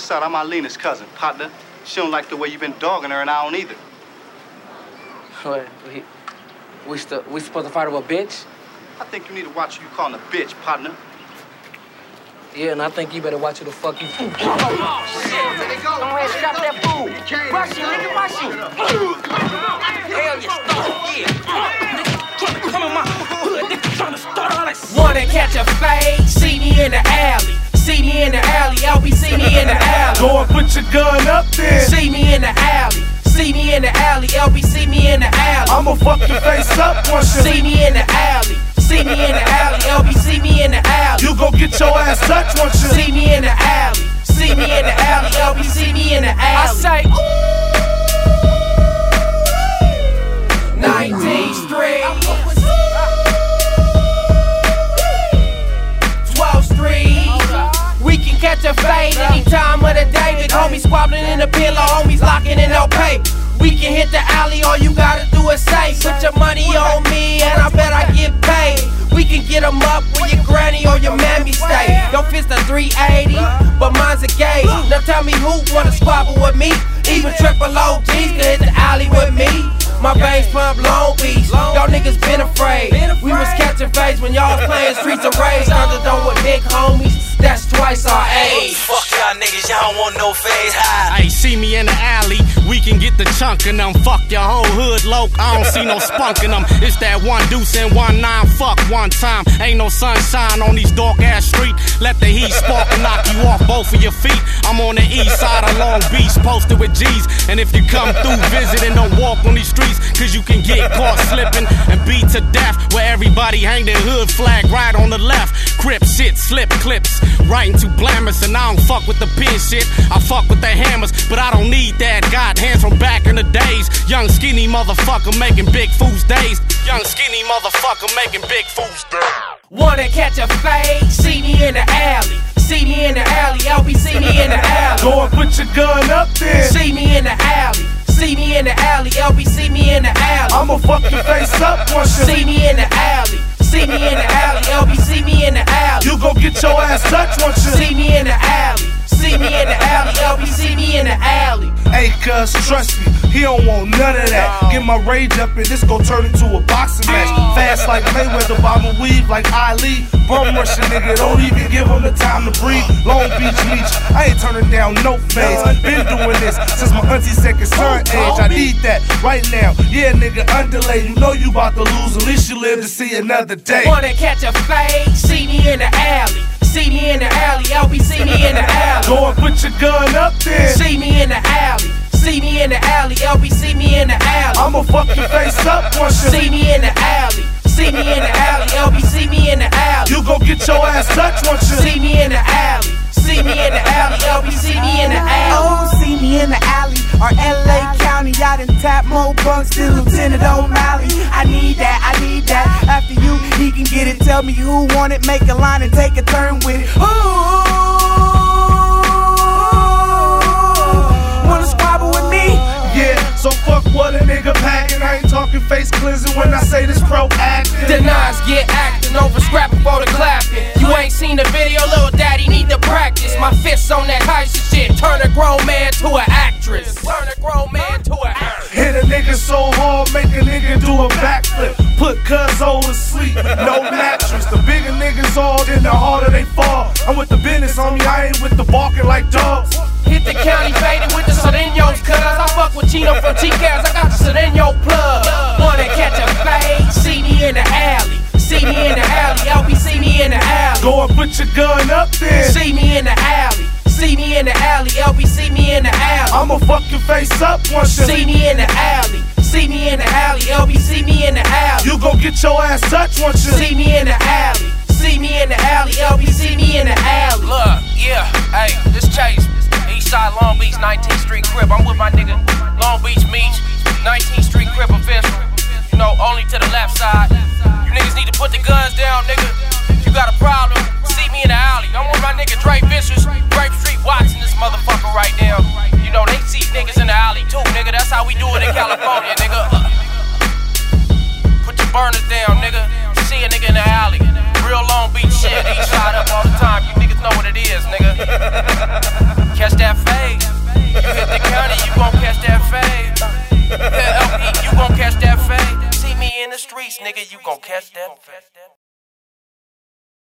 this out. I'm Alina's cousin, partner. She don't like the way you've been dogging her, and I don't either. What? We, we, st- we supposed to fight over a bitch? I think you need to watch who you calling a bitch, partner. Yeah, and I think you better watch who the fuck you. Oh, shit. Come ahead, strap that fool. Rush him, nigga, rush put your gun up there. See me in the alley. See me in the alley. LB, see me in the alley. I'ma fuck your face up once you See me in the alley. See me in the alley. LB, see me in the alley. You gon' get your ass touched once you See me in the alley. See me in the alley. LB, see me in the alley. I say, 19th Catch a fade any time of the day. With homies squabbling in the pillow, homies locking in no pay. We can hit the alley, all you gotta do is say, Put your money on me, and I bet I get paid. We can get 'em up where your granny or your mammy stay. Your fist a 380, but mine's a gauge. Now tell me who wanna squabble with me? Even triple OGs can hit the alley with me. My veins pump Long Beach. Y'all niggas been afraid. We was catching phase when y'all was playing Streets of Rage. Underdone with big homies. Twice our age. Fuck y'all niggas, y'all don't want no phase high. Hey, see me in the alley, can get the chunk in them. Fuck your whole hood, loc. I don't see no spunk in them. It's that one deuce and one nine. Fuck one time. Ain't no sunshine on these dark ass streets. Let the heat spark and knock you off both of your feet. I'm on the east side of Long Beach, posted with G's. And if you come through visiting, don't walk on these streets, cause you can get caught slipping and beat to death. Where everybody hang their hood flag right on the left. Crip shit, slip clips, writing too glamorous, and I don't fuck with the pin shit. I fuck with the hammers, but I don't need that. Got hands from back in the days. Young skinny motherfucker making big fools days. Young skinny motherfucker making big fools days. Wanna catch a fade? See me in the alley. See me in the alley. LB, see me in the alley. Go and put your gun up there. See me in the alley. See me in the alley. LB, see me in the alley. I'ma fuck your face up once you See me in the alley. See me in the alley. LB, see me in the alley. You gon' get your ass touched once you See me in the alley. Me in the alley. LB, see me in the alley. Hey, cuz, trust me, he don't want none of that. Get my rage up and this gon' turn into a boxing match. Fast like Mayweather, bomber weave like Ali. Bum rush a nigga, don't even give him the time to breathe. Long Beach Beach, I ain't turning down no phase. Been doing this since my auntie's second son age. I need that right now. Yeah, nigga, underlay. You know you about to lose, at least you live to see another day. Wanna catch a fade? Go and put your gun up there. See me in the alley. See me in the alley. LB, see me in the alley. I'ma fuck your face up once you See me in the alley. See me in the alley. LB, see me in the alley. You gon' get your ass touched once you See me in the alley. See me in the alley. LB, see me in the alley. Oh, see me in the alley or LA County. I done tap more bunks than Lieutenant O'Malley. I need that, I need that. After you, he can get it. Tell me who want it, make a line and take a turn with it. Ooh, so fuck what a nigga packing. I ain't talking face cleansing when I say this proactive. The nines get acting over scrap for the clapping. You ain't seen the video, little daddy need to practice. My fists on that Tyson shit. Turn a grown man to an actress. Turn a grown man to an actress. Hit a nigga so hard, make a nigga do a backflip. Put cuzzo to sleep, no mattress. The bigger niggas all, then the harder they fall. I'm with the business, homie, I ain't with the barking like dogs. Hit the county faded with the Sureños cuz I fuck with Chino from T-Cavs, I got the Sureño plug. Wanna catch a fade? See me in the alley. See me in the alley. LB, see me in the alley. Go and put your gun up there. See me in the alley. See me in the alley. LB, see me in the alley. I'ma fuck your face up once you See me in the alley. See me in the alley. LB, see me in the alley. You gon' get your ass touched once you See me in the alley. See me in the alley. LB, see me in the alley. Look, yeah, hey, this Chase, Eastside Long Beach, 19th Street Crip. I'm with my nigga Long Beach Meach, 19th Street Crip official. You know, only to the left side. You niggas need to put the guns down, nigga. You got a problem? See me in the alley. I'm with my nigga Dre Vicious, Grape Street watching this motherfucker right now. You know, they see niggas in the alley too, nigga. That's how we do it in California, nigga. Put your burners down, nigga. See a nigga in the alley. Real Long Beach shit. East side up all the time. You niggas know what it is, nigga catch that fade. You hit the county, you gon' catch that fade. You gon' catch that fade. See me in the streets, nigga, you gon' catch that fade.